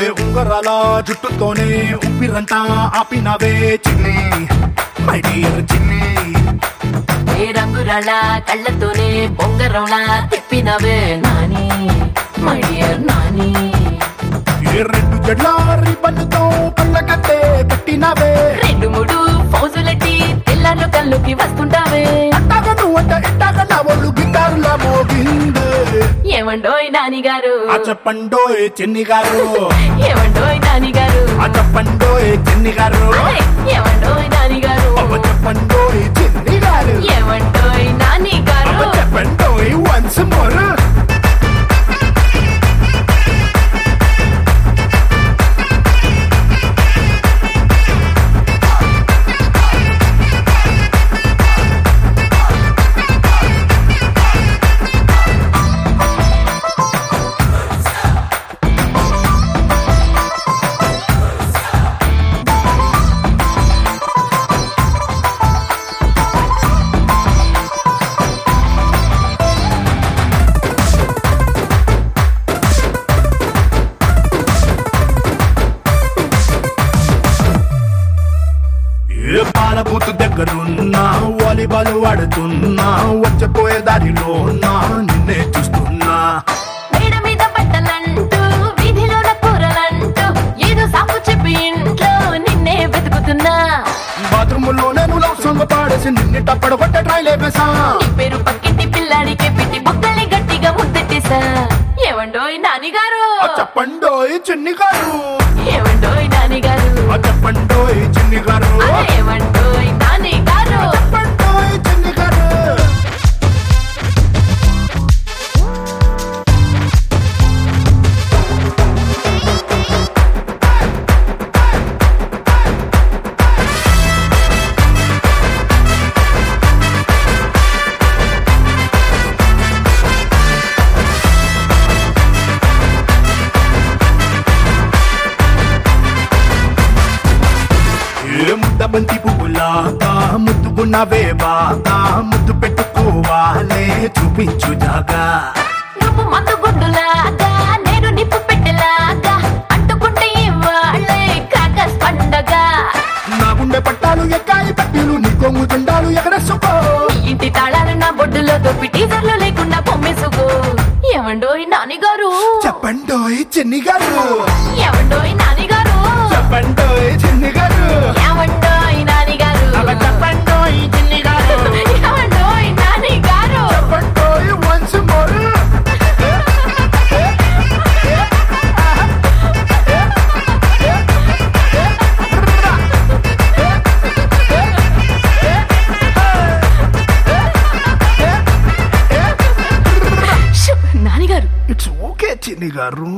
ఉంగరాల జుట్టుతోనే ఉప్పిరంతా ఆపినవే చిన్ని. My dear చిన్ని. ఏ రంగురాళ్ళ కళ్ళతోనే బొంగరంలా తిప్పినవే నాని. My dear Nani. ఏ రెండు జడ్ల రిబ్బన్తో కళ్ళ కట్టే కట్టినవే. రెండు మూడు ఫౌజులెట్టి తెల్లార్లు కళ్ళుకి వస్తుంటావే. అట్టాగ నువ్వంట ఇట్టాగ నా ఒళ్ళు ఏమండోయ్ నాని గారు చెప్పండోయ్ చిన్ని గారు ఏమండోయ్? దగ్గరున్నా వాలీబాల్ ఆడుతున్నా వచ్చపోయే దారిలో నా నిన్నే చూస్తున్నా. మేడ మీద బట్టలంటూ వీధిలోన కూరలంటూ ఏదో సాకు చెప్పి ఇంట్లో నిన్నే వెతుకుతున్నా. బాత్రూమ్లో నేను లవ్ సాంగ్ పాడేసి నిన్ను టప్పడు కొట్ట ట్రై లేపేసా నీ పేరు పక్కింటి పిల్లాడికి పెట్టి బొక్కల్ని గట్టిగా ముద్దెట్టేశా. ఏమండోయ్ నాని గారు ఆ చెప్పండోయ్ చిన్ని గారు ఏమండోయ్ గారు పువ్వులాగా ముద్దుకున్నవే బాగా ముద్దు పెట్టుకోవాలే చూపించు జాగా. నువ్వు మందు గుడ్డులాగా నేను నిప్పు పెట్టెలాగా అంటుకుంటే ఇవాళ్ళే క్రాకర్స్ పండగ. నా గుండె పట్టాలు ఎక్కాయి పట్టీలు నీ కొంగు జెండాలు ఎగరేసుకో. నీ ఇంటి తాళాలు నా బొడ్డులో దొప్పి టీజర్లు లేకుండా పొమ్మేసుకో. ఏమండోయ్ నాని గారు చెప్పండోయ్ చిన్ని గారు ఏమండోయ్ షు, నాని గారు ఇట్స్ ఓకే చిన్ని గారు